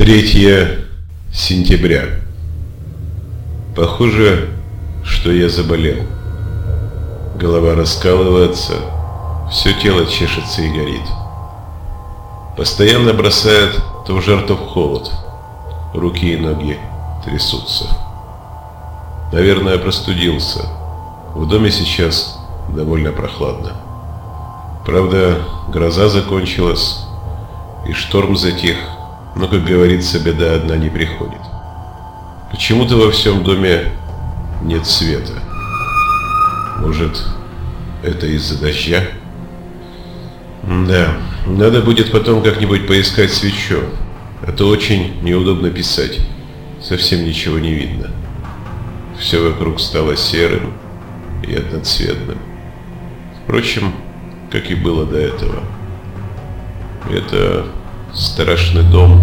3 сентября. Похоже, что я заболел. Голова раскалывается, все тело чешется и горит. Постоянно бросает то в в холод. Руки и ноги трясутся. Наверное, простудился. В доме сейчас довольно прохладно. Правда, гроза закончилась, и шторм затих, но, как говорится, беда одна не приходит. Почему-то во всем доме нет света. Может, это из-за дождя? Да, надо будет потом как-нибудь поискать свечу, а то очень неудобно писать. Совсем ничего не видно. Все вокруг стало серым и одноцветным. Впрочем, как и было до этого. Это страшный дом.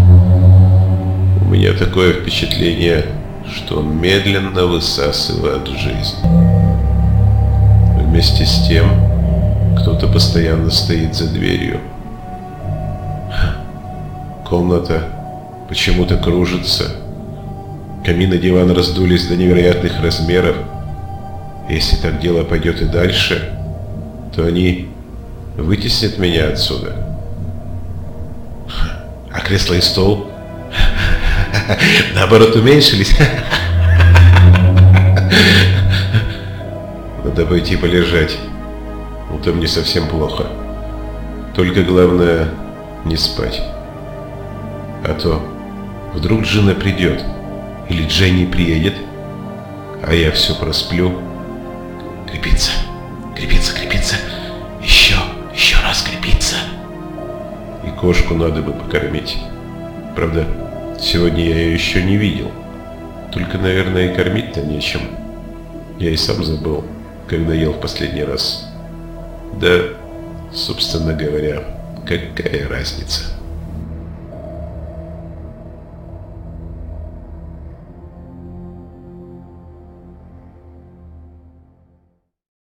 У меня такое впечатление, что он медленно высасывает жизнь. Вместе с тем, кто-то постоянно стоит за дверью. Комната почему-то кружится. Камин и диван раздулись до невероятных размеров. Если так дело пойдет и дальше, то они вытеснят меня отсюда. А кресло и стол? Наоборот, уменьшились. Надо пойти полежать. Ну, там не совсем плохо. Только главное не спать. А то вдруг Джина придет. Или Дженни приедет. А я все просплю. Крепиться, крепиться, крепиться. Кошку надо бы покормить. Правда, сегодня я ее еще не видел. Только, наверное, и кормить-то нечем. Я и сам забыл, когда ел в последний раз. Да, собственно говоря, какая разница?